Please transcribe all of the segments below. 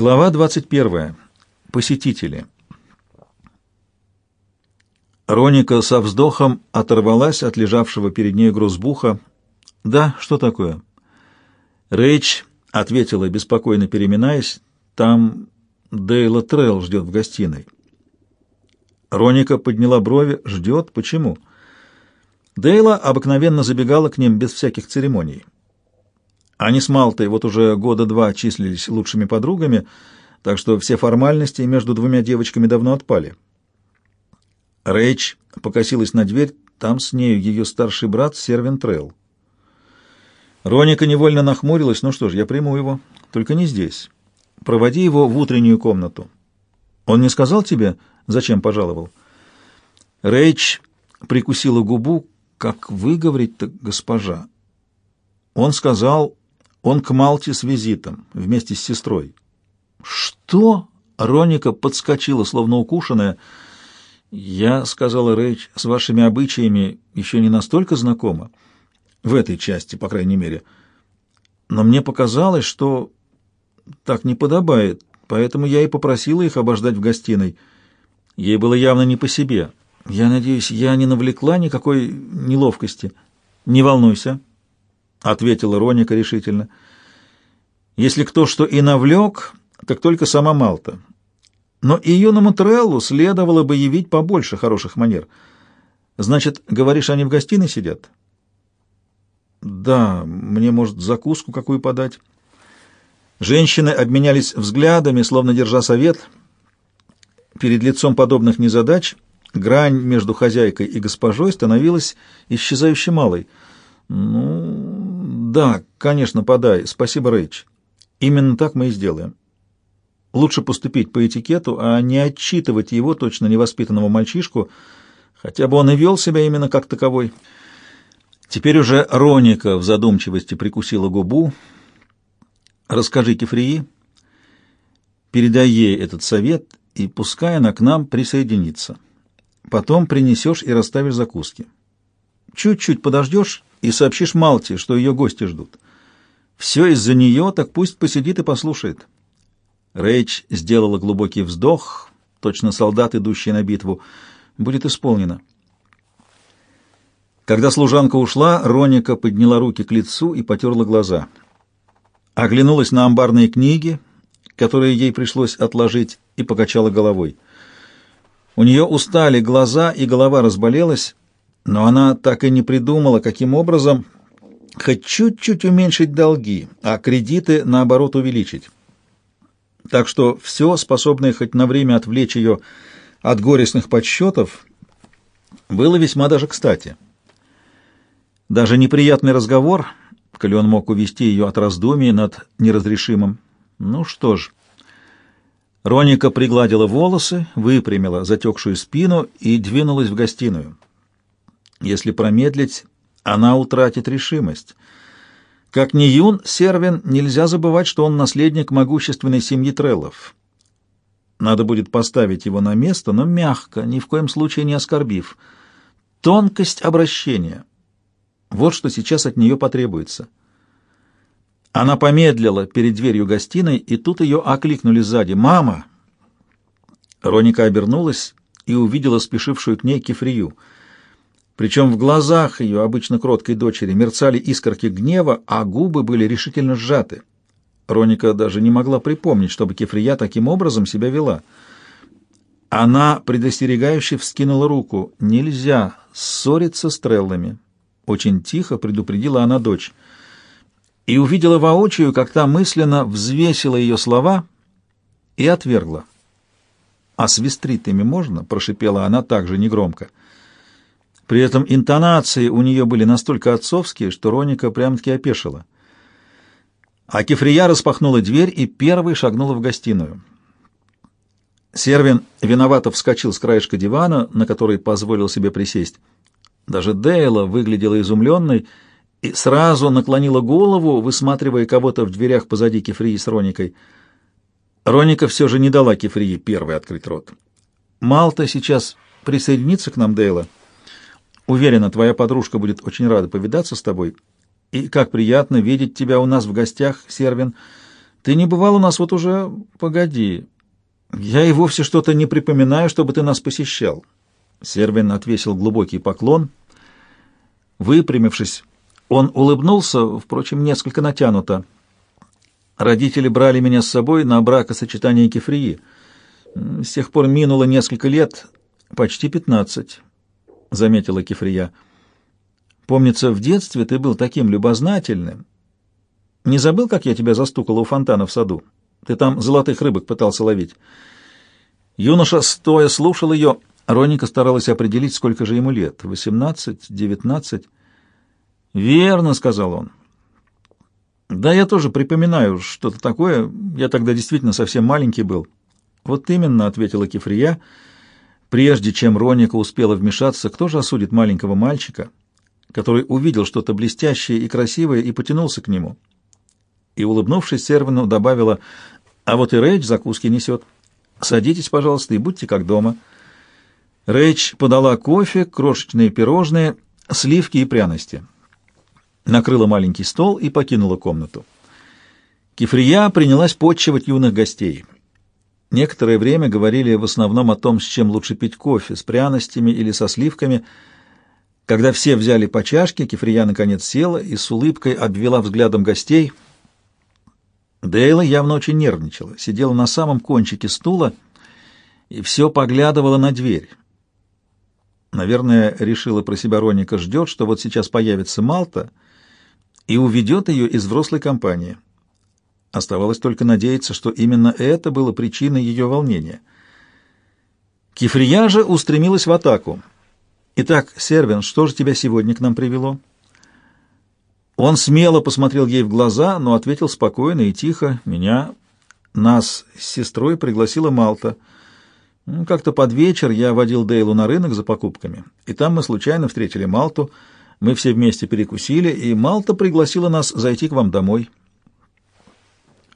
Глава 21. Посетители. Роника со вздохом оторвалась от лежавшего перед ней грузбуха. «Да, что такое?» Рэйч ответила, беспокойно переминаясь. «Там Дейла Трелл ждет в гостиной». Роника подняла брови. «Ждет? Почему?» Дейла обыкновенно забегала к ним без всяких церемоний. Они с Малтой вот уже года два числились лучшими подругами, так что все формальности между двумя девочками давно отпали. Рэйч покосилась на дверь, там с нею ее старший брат Сервин Трелл. Роника невольно нахмурилась. «Ну что ж, я приму его, только не здесь. Проводи его в утреннюю комнату. Он не сказал тебе, зачем пожаловал?» Рэйч прикусила губу. «Как выговорить-то, госпожа?» Он сказал, он к Малте с визитом, вместе с сестрой. «Что?» — Роника подскочила, словно укушенная. «Я, — сказала Рэйч, — с вашими обычаями еще не настолько знакома, в этой части, по крайней мере. Но мне показалось, что так не подобает, поэтому я и попросила их обождать в гостиной. Ей было явно не по себе. Я надеюсь, я не навлекла никакой неловкости. Не волнуйся, — ответила Роника решительно. «Если кто что и навлек, так только сама Малта. Но и юному Треллу следовало бы явить побольше хороших манер. Значит, говоришь, они в гостиной сидят?» «Да, мне, может, закуску какую подать?» Женщины обменялись взглядами, словно держа совет. Перед лицом подобных незадач грань между хозяйкой и госпожой становилась исчезающе малой. «Ну, «Да, конечно, подай. Спасибо, Рэйч. Именно так мы и сделаем. Лучше поступить по этикету, а не отчитывать его, точно невоспитанного мальчишку, хотя бы он и вел себя именно как таковой». Теперь уже Роника в задумчивости прикусила губу. «Расскажи Кефрии, передай ей этот совет, и пускай она к нам присоединится. Потом принесешь и расставишь закуски. Чуть-чуть подождешь и сообщишь Малте, что ее гости ждут. Все из-за нее, так пусть посидит и послушает». Рэйч сделала глубокий вздох, точно солдат, идущий на битву. «Будет исполнено». Когда служанка ушла, Роника подняла руки к лицу и потерла глаза. Оглянулась на амбарные книги, которые ей пришлось отложить, и покачала головой. У нее устали глаза, и голова разболелась, но она так и не придумала, каким образом хоть чуть-чуть уменьшить долги, а кредиты, наоборот, увеличить. Так что все, способное хоть на время отвлечь ее от горестных подсчетов, было весьма даже кстати. Даже неприятный разговор, коли он мог увести ее от раздумий над неразрешимым. Ну что ж... Роника пригладила волосы, выпрямила затекшую спину и двинулась в гостиную. Если промедлить, она утратит решимость. Как ни юн Сервин, нельзя забывать, что он наследник могущественной семьи Треллов. Надо будет поставить его на место, но мягко, ни в коем случае не оскорбив. Тонкость обращения. Вот что сейчас от нее потребуется. Она помедлила перед дверью гостиной, и тут ее окликнули сзади. «Мама!» Роника обернулась и увидела спешившую к ней Кефрию — причем в глазах ее, обычно кроткой дочери, мерцали искорки гнева, а губы были решительно сжаты. Роника даже не могла припомнить, чтобы Кефрия таким образом себя вела. Она предостерегающе вскинула руку. «Нельзя ссориться с треллами», — очень тихо предупредила она дочь. И увидела воочию, как та мысленно взвесила ее слова и отвергла. «А с вестритами можно?» — прошипела она также негромко. — при этом интонации у нее были настолько отцовские, что Роника прям-таки опешила. А Кефрия распахнула дверь и первой шагнула в гостиную. Сервин виновато вскочил с краешка дивана, на который позволил себе присесть. Даже Дейла выглядела изумленной и сразу наклонила голову, высматривая кого-то в дверях позади Кефрии с Роникой. Роника все же не дала Кефрии первой открыть рот. «Малта сейчас присоединится к нам, Дейла?» Уверена, твоя подружка будет очень рада повидаться с тобой. И как приятно видеть тебя у нас в гостях, Сервин. Ты не бывал у нас вот уже... Погоди. Я и вовсе что-то не припоминаю, чтобы ты нас посещал. Сервин отвесил глубокий поклон. Выпрямившись, он улыбнулся, впрочем, несколько натянуто. Родители брали меня с собой на бракосочетание кефрии. С тех пор минуло несколько лет, почти пятнадцать, — заметила кефрия. Помнится, в детстве ты был таким любознательным. Не забыл, как я тебя застукала у фонтана в саду? Ты там золотых рыбок пытался ловить. Юноша стоя слушал ее. Роника старалась определить, сколько же ему лет. Восемнадцать, девятнадцать. «Верно», — сказал он. «Да, я тоже припоминаю что-то такое. Я тогда действительно совсем маленький был». «Вот именно», — ответила Кефрия. Прежде чем Роника успела вмешаться, кто же осудит маленького мальчика, который увидел что-то блестящее и красивое и потянулся к нему? И, улыбнувшись Сервину, добавила, «А вот и Рэйч закуски несет. Садитесь, пожалуйста, и будьте как дома». Рэйч подала кофе, крошечные пирожные, сливки и пряности накрыла маленький стол и покинула комнату. Кифрия принялась подчивать юных гостей. Некоторое время говорили в основном о том, с чем лучше пить кофе, с пряностями или со сливками. Когда все взяли по чашке, Кифрия наконец села и с улыбкой обвела взглядом гостей. Дейла явно очень нервничала, сидела на самом кончике стула и все поглядывала на дверь. Наверное, решила про себя Роника, ждет, что вот сейчас появится Малта — и уведет ее из взрослой компании. Оставалось только надеяться, что именно это было причиной ее волнения. Кифрия же устремилась в атаку. «Итак, Сервин, что же тебя сегодня к нам привело?» Он смело посмотрел ей в глаза, но ответил спокойно и тихо. «Меня, нас с сестрой пригласила Малта. Как-то под вечер я водил Дейлу на рынок за покупками, и там мы случайно встретили Малту — мы все вместе перекусили, и Малта пригласила нас зайти к вам домой.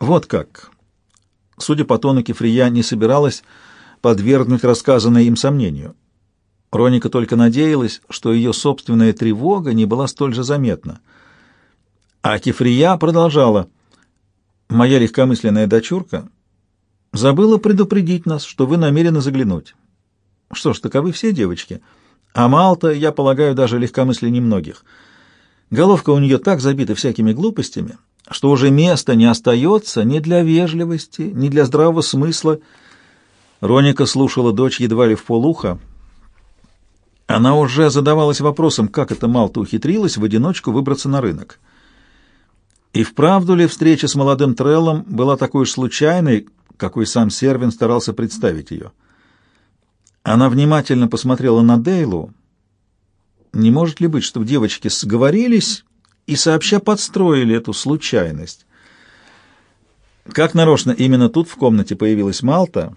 Вот как. Судя по тону, Кефрия не собиралась подвергнуть рассказанное им сомнению. Роника только надеялась, что ее собственная тревога не была столь же заметна. А Кефрия продолжала. «Моя легкомысленная дочурка забыла предупредить нас, что вы намерены заглянуть. Что ж, таковы все девочки». А Малта, я полагаю, даже легкомыслие немногих. Головка у нее так забита всякими глупостями, что уже места не остается ни для вежливости, ни для здравого смысла. Роника слушала дочь едва ли в полуха. Она уже задавалась вопросом, как это Малта ухитрилась в одиночку выбраться на рынок. И вправду ли встреча с молодым Треллом была такой уж случайной, какой сам Сервин старался представить ее? Она внимательно посмотрела на Дейлу. Не может ли быть, что девочки сговорились и сообща подстроили эту случайность? Как нарочно именно тут в комнате появилась Малта.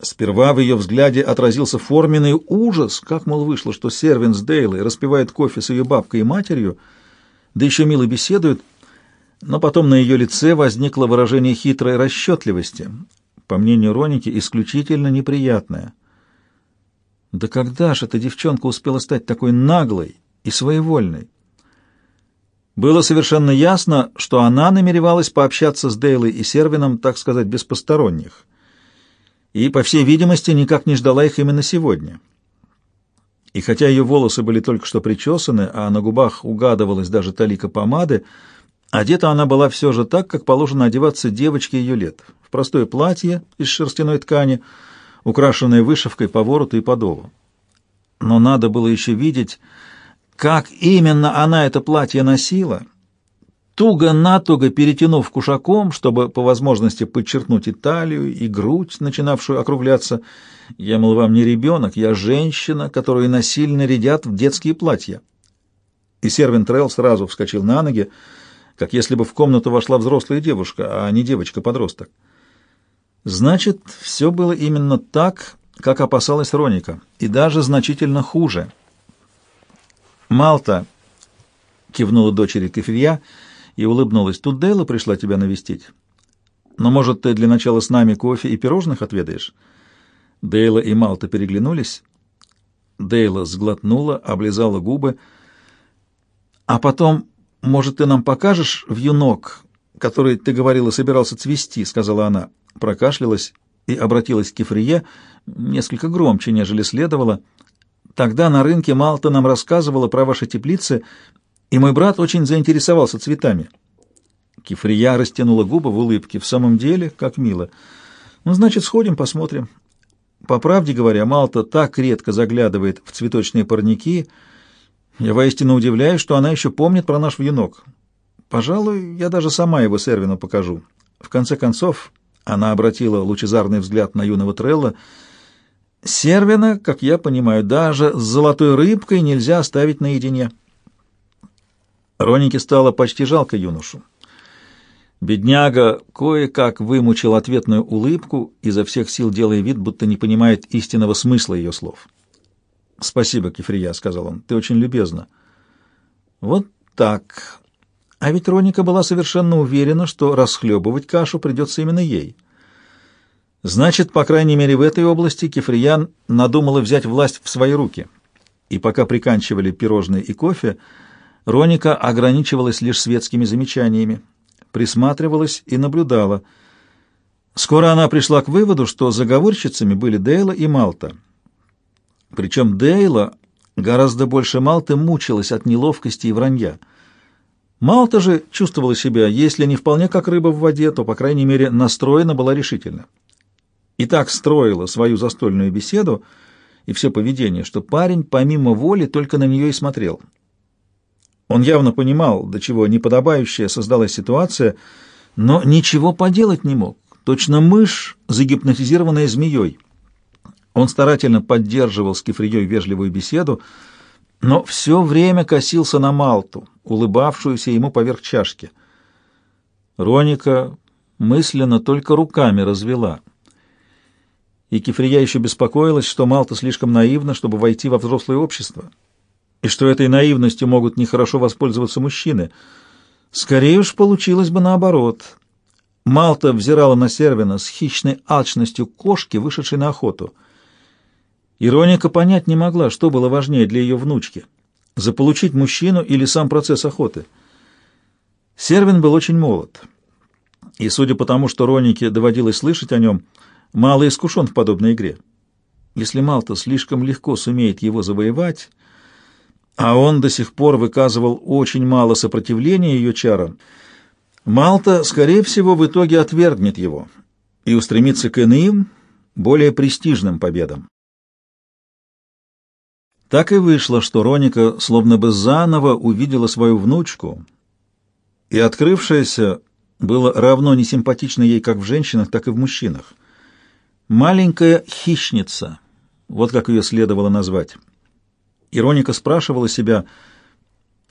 Сперва в ее взгляде отразился форменный ужас, как, мол, вышло, что Сервин с Дейлой распивает кофе с ее бабкой и матерью, да еще мило беседуют, но потом на ее лице возникло выражение хитрой расчетливости по мнению Роники, исключительно неприятная. Да когда же эта девчонка успела стать такой наглой и своевольной? Было совершенно ясно, что она намеревалась пообщаться с Дейлой и Сервином, так сказать, без посторонних. И, по всей видимости, никак не ждала их именно сегодня. И хотя ее волосы были только что причесаны, а на губах угадывалась даже талика помады, Одета она была все же так, как положено одеваться девочке ее лет, в простое платье из шерстяной ткани, украшенное вышивкой по вороту и подолу. Но надо было еще видеть, как именно она это платье носила, туго-натуго перетянув кушаком, чтобы по возможности подчеркнуть и талию, и грудь, начинавшую округляться. Я, мол, вам не ребенок, я женщина, которую насильно рядят в детские платья. И Сервин Трелл сразу вскочил на ноги, как если бы в комнату вошла взрослая девушка, а не девочка-подросток. Значит, все было именно так, как опасалась Роника, и даже значительно хуже. «Малта», — кивнула дочери Кефирья и улыбнулась, — «тут Дейла пришла тебя навестить. Но, может, ты для начала с нами кофе и пирожных отведаешь?» Дейла и Малта переглянулись. Дейла сглотнула, облизала губы, а потом может, ты нам покажешь в юнок, который, ты говорила, собирался цвести», — сказала она, прокашлялась и обратилась к Кефрие, несколько громче, нежели следовало. «Тогда на рынке Малта нам рассказывала про ваши теплицы, и мой брат очень заинтересовался цветами». Кефрия растянула губы в улыбке. «В самом деле, как мило. Ну, значит, сходим, посмотрим». По правде говоря, Малта так редко заглядывает в цветочные парники. Я воистину удивляюсь, что она еще помнит про наш вьюнок. Пожалуй, я даже сама его Сервину покажу. В конце концов, она обратила лучезарный взгляд на юного Трелла. Сервина, как я понимаю, даже с золотой рыбкой нельзя оставить наедине. Ронике стало почти жалко юношу. Бедняга кое-как вымучил ответную улыбку, изо всех сил делая вид, будто не понимает истинного смысла ее слов. «Спасибо, Кефрия», — сказал он, — «ты очень любезна». «Вот так. А ведь Роника была совершенно уверена, что расхлебывать кашу придется именно ей. Значит, по крайней мере, в этой области Кефриян надумала взять власть в свои руки. И пока приканчивали пирожные и кофе, Роника ограничивалась лишь светскими замечаниями, присматривалась и наблюдала. Скоро она пришла к выводу, что заговорщицами были Дейла и Малта. Причем Дейла гораздо больше Малты мучилась от неловкости и вранья. Малта же чувствовала себя, если не вполне как рыба в воде, то, по крайней мере, настроена была решительно. И так строила свою застольную беседу и все поведение, что парень помимо воли только на нее и смотрел — он явно понимал, до чего неподобающая создалась ситуация, но ничего поделать не мог. Точно мышь, загипнотизированная змеей. Он старательно поддерживал с Кефрией вежливую беседу, но все время косился на Малту, улыбавшуюся ему поверх чашки. Роника мысленно только руками развела. И Кефрия еще беспокоилась, что Малта слишком наивна, чтобы войти во взрослое общество и что этой наивностью могут нехорошо воспользоваться мужчины. Скорее уж получилось бы наоборот. Малта взирала на Сервина с хищной алчностью кошки, вышедшей на охоту. Ироника понять не могла, что было важнее для ее внучки — заполучить мужчину или сам процесс охоты. Сервин был очень молод. И, судя по тому, что Ронике доводилось слышать о нем, мало искушен в подобной игре. Если Малта слишком легко сумеет его завоевать а он до сих пор выказывал очень мало сопротивления ее чарам, Малта, скорее всего, в итоге отвергнет его и устремится к иным, более престижным победам. Так и вышло, что Роника словно бы заново увидела свою внучку, и открывшееся было равно несимпатично ей как в женщинах, так и в мужчинах. Маленькая хищница, вот как ее следовало назвать. Ироника спрашивала себя,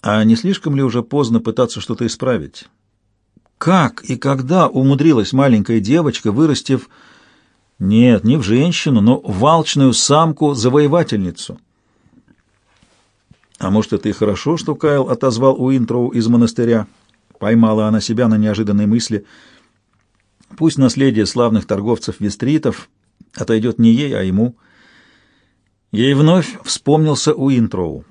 а не слишком ли уже поздно пытаться что-то исправить? Как и когда умудрилась маленькая девочка, вырастив, нет, не в женщину, но в алчную самку-завоевательницу? А может, это и хорошо, что Кайл отозвал Уинтроу из монастыря? Поймала она себя на неожиданной мысли. Пусть наследие славных торговцев-вестритов отойдет не ей, а ему — Ей вновь вспомнился Уинтроу.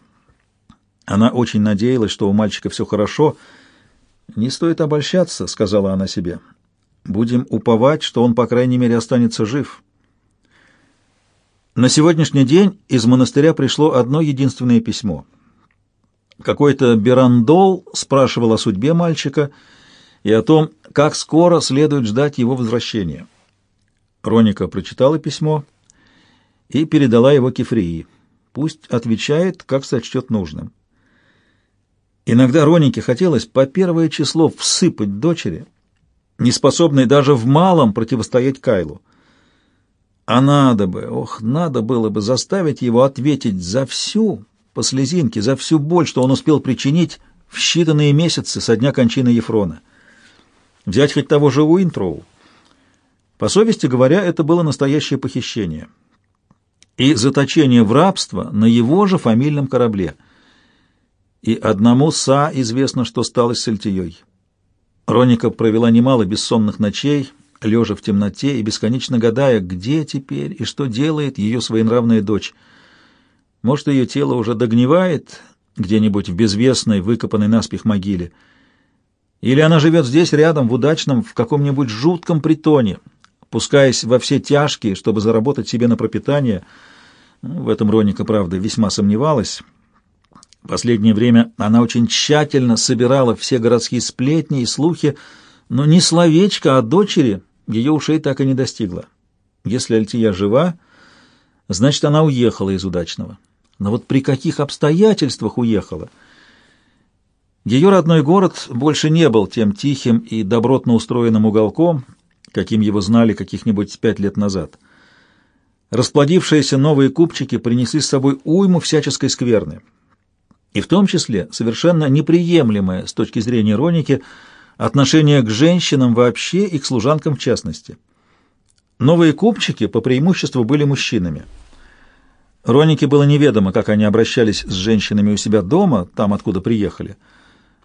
Она очень надеялась, что у мальчика все хорошо. «Не стоит обольщаться», — сказала она себе. «Будем уповать, что он, по крайней мере, останется жив». На сегодняшний день из монастыря пришло одно единственное письмо. Какой-то Берандол спрашивал о судьбе мальчика и о том, как скоро следует ждать его возвращения. Роника прочитала письмо и передала его Кефрии. Пусть отвечает, как сочтет нужным. Иногда Ронике хотелось по первое число всыпать дочери, неспособной даже в малом противостоять Кайлу. А надо бы, ох, надо было бы заставить его ответить за всю, по слезинке, за всю боль, что он успел причинить в считанные месяцы со дня кончины Ефрона. Взять хоть того же Уинтроу. По совести говоря, это было настоящее похищение и заточение в рабство на его же фамильном корабле. И одному Са известно, что стало с Сальтией. Роника провела немало бессонных ночей, лежа в темноте и бесконечно гадая, где теперь и что делает ее своенравная дочь. Может, ее тело уже догнивает где-нибудь в безвестной, выкопанной наспех могиле. Или она живет здесь рядом, в удачном, в каком-нибудь жутком притоне, пускаясь во все тяжкие, чтобы заработать себе на пропитание. В этом Роника, правда, весьма сомневалась. Последнее время она очень тщательно собирала все городские сплетни и слухи, но ни словечко о дочери ее ушей так и не достигло. Если Альтия жива, значит, она уехала из удачного. Но вот при каких обстоятельствах уехала? Ее родной город больше не был тем тихим и добротно устроенным уголком, каким его знали каких-нибудь пять лет назад. Расплодившиеся новые купчики принесли с собой уйму всяческой скверны. И в том числе совершенно неприемлемое с точки зрения Роники отношение к женщинам вообще и к служанкам в частности. Новые купчики по преимуществу были мужчинами. Ронике было неведомо, как они обращались с женщинами у себя дома, там, откуда приехали.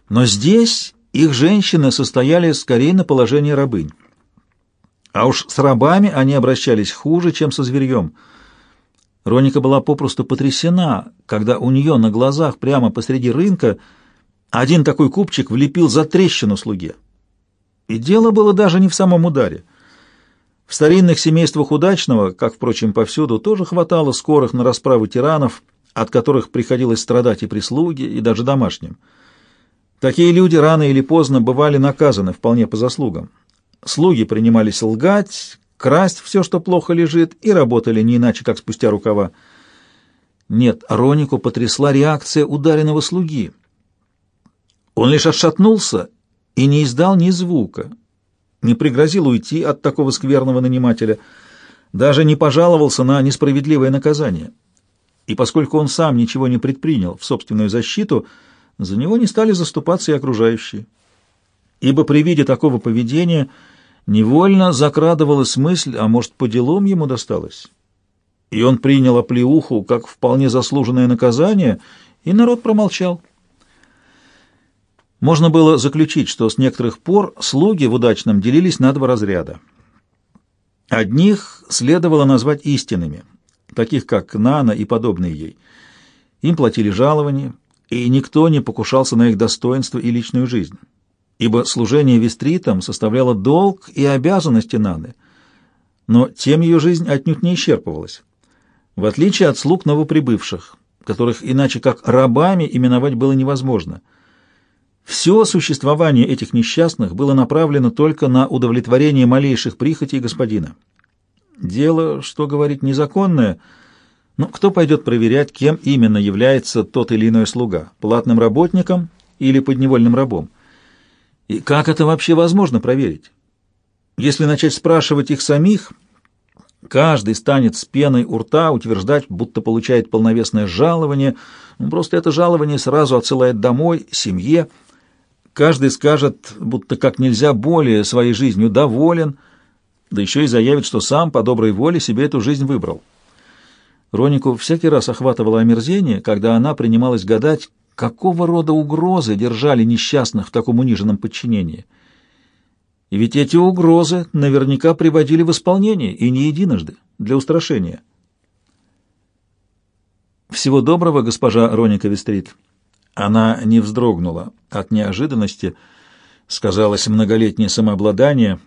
Но здесь их женщины состояли скорее на положении рабынь. А уж с рабами они обращались хуже, чем со зверьем. Роника была попросту потрясена, когда у нее на глазах прямо посреди рынка один такой купчик влепил за трещину слуге. И дело было даже не в самом ударе. В старинных семействах удачного, как, впрочем, повсюду, тоже хватало скорых на расправу тиранов, от которых приходилось страдать и прислуге, и даже домашним. Такие люди рано или поздно бывали наказаны вполне по заслугам. Слуги принимались лгать, красть все, что плохо лежит, и работали не иначе, как спустя рукава. Нет, Ронику потрясла реакция ударенного слуги. Он лишь отшатнулся и не издал ни звука, не пригрозил уйти от такого скверного нанимателя, даже не пожаловался на несправедливое наказание. И поскольку он сам ничего не предпринял в собственную защиту, за него не стали заступаться и окружающие. Ибо при виде такого поведения невольно закрадывалась мысль, а может, по делам ему досталось. И он принял оплеуху как вполне заслуженное наказание, и народ промолчал. Можно было заключить, что с некоторых пор слуги в удачном делились на два разряда. Одних следовало назвать истинными, таких как Нана и подобные ей. Им платили жалования, и никто не покушался на их достоинство и личную жизнь, ибо служение вестритам составляло долг и обязанности Наны, но тем ее жизнь отнюдь не исчерпывалась, в отличие от слуг новоприбывших, которых иначе как рабами именовать было невозможно – все существование этих несчастных было направлено только на удовлетворение малейших прихотей господина. Дело, что говорить, незаконное, но кто пойдет проверять, кем именно является тот или иной слуга, платным работником или подневольным рабом? И как это вообще возможно проверить? Если начать спрашивать их самих, каждый станет с пеной у рта утверждать, будто получает полновесное жалование, ну, просто это жалование сразу отсылает домой, семье, Каждый скажет, будто как нельзя более своей жизнью доволен, да еще и заявит, что сам по доброй воле себе эту жизнь выбрал. Ронику всякий раз охватывало омерзение, когда она принималась гадать, какого рода угрозы держали несчастных в таком униженном подчинении. И ведь эти угрозы наверняка приводили в исполнение, и не единожды, для устрашения. «Всего доброго, госпожа Роника Вестрит», она не вздрогнула от неожиданности, сказалось многолетнее самообладание.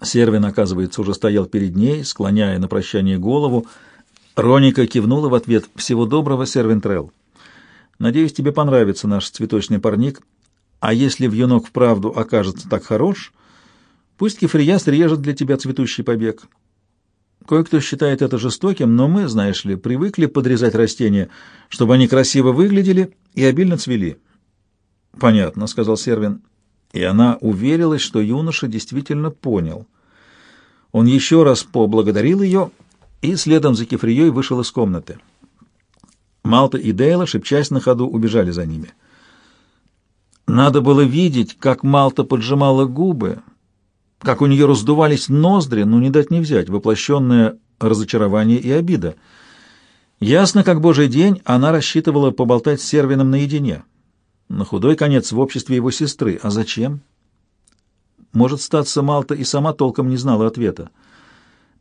Сервин, оказывается, уже стоял перед ней, склоняя на прощание голову. Роника кивнула в ответ «Всего доброго, Сервин Трелл. Надеюсь, тебе понравится наш цветочный парник, а если вьюнок вправду окажется так хорош, пусть Кефрияс режет для тебя цветущий побег». Кое-кто считает это жестоким, но мы, знаешь ли, привыкли подрезать растения, чтобы они красиво выглядели и обильно цвели. «Понятно», — сказал Сервин. И она уверилась, что юноша действительно понял. Он еще раз поблагодарил ее и следом за Кефрией вышел из комнаты. Малта и Дейла, шепчась на ходу, убежали за ними. Надо было видеть, как Малта поджимала губы, как у нее раздувались ноздри, но не дать не взять, воплощенное разочарование и обида. Ясно, как божий день, она рассчитывала поболтать с Сервином наедине. На худой конец в обществе его сестры. А зачем? Может, статься Малта и сама толком не знала ответа.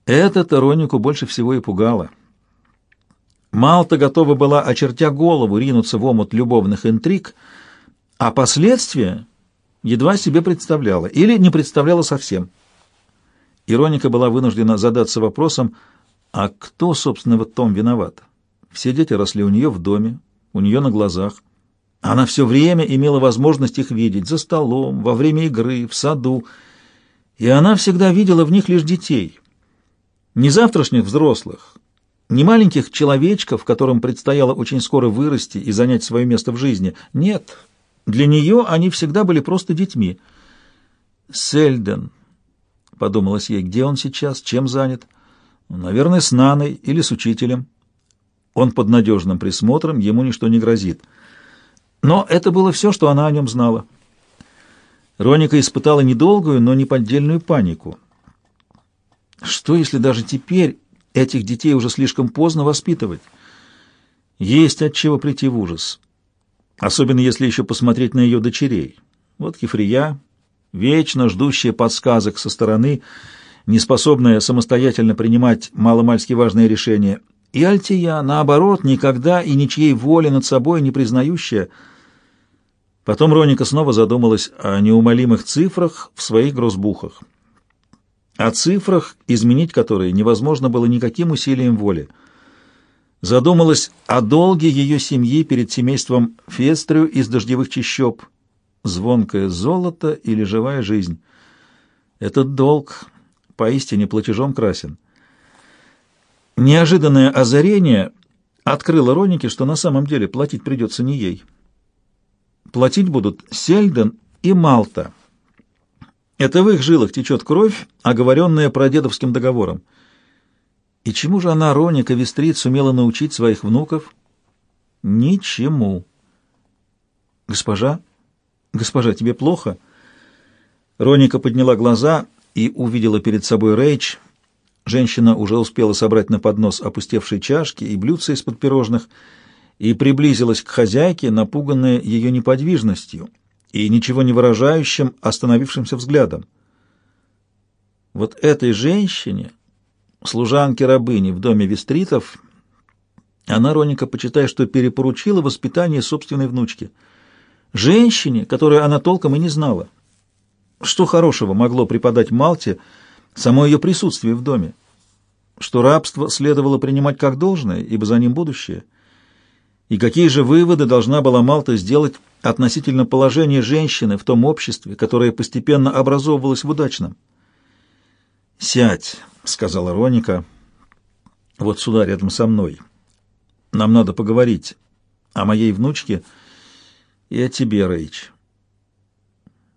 Это Таронику больше всего и пугало. Малта готова была, очертя голову, ринуться в омут любовных интриг, а последствия едва себе представляла или не представляла совсем. Ироника была вынуждена задаться вопросом, а кто, собственно, в том виноват? Все дети росли у нее в доме, у нее на глазах. Она все время имела возможность их видеть за столом, во время игры, в саду, и она всегда видела в них лишь детей. Не завтрашних взрослых, не маленьких человечков, которым предстояло очень скоро вырасти и занять свое место в жизни. Нет, для нее они всегда были просто детьми. «Сельден», — подумалось ей, — «где он сейчас, чем занят?» «Наверное, с Наной или с учителем». Он под надежным присмотром, ему ничто не грозит. Но это было все, что она о нем знала. Роника испытала недолгую, но неподдельную панику. Что, если даже теперь этих детей уже слишком поздно воспитывать? Есть от чего прийти в ужас. Особенно если еще посмотреть на ее дочерей. Вот Кефрия, вечно ждущая подсказок со стороны, неспособная самостоятельно принимать маломальски важные решения, и Альтия, наоборот, никогда и ничьей воли над собой не признающая. Потом Роника снова задумалась о неумолимых цифрах в своих грозбухах. О цифрах, изменить которые невозможно было никаким усилием воли. Задумалась о долге ее семьи перед семейством Фестрю из дождевых чащоб. Звонкое золото или живая жизнь. Этот долг поистине платежом красен. Неожиданное озарение открыло Ронике, что на самом деле платить придется не ей. Платить будут Сельден и Малта. Это в их жилах течет кровь, оговоренная прадедовским договором. И чему же она, Роника Вестрит, сумела научить своих внуков? Ничему. «Госпожа? Госпожа, тебе плохо?» Роника подняла глаза и увидела перед собой Рейч — Женщина уже успела собрать на поднос опустевшие чашки и блюдца из-под пирожных и приблизилась к хозяйке, напуганная ее неподвижностью и ничего не выражающим остановившимся взглядом. Вот этой женщине, служанке-рабыни в доме Вестритов, она, Роника, почитая, что перепоручила воспитание собственной внучки. Женщине, которую она толком и не знала. Что хорошего могло преподать Малте, — само ее присутствие в доме, что рабство следовало принимать как должное, ибо за ним будущее, и какие же выводы должна была Малта сделать относительно положения женщины в том обществе, которое постепенно образовывалось в удачном. «Сядь», — сказала Роника, — «вот сюда, рядом со мной. Нам надо поговорить о моей внучке и о тебе, Рейч».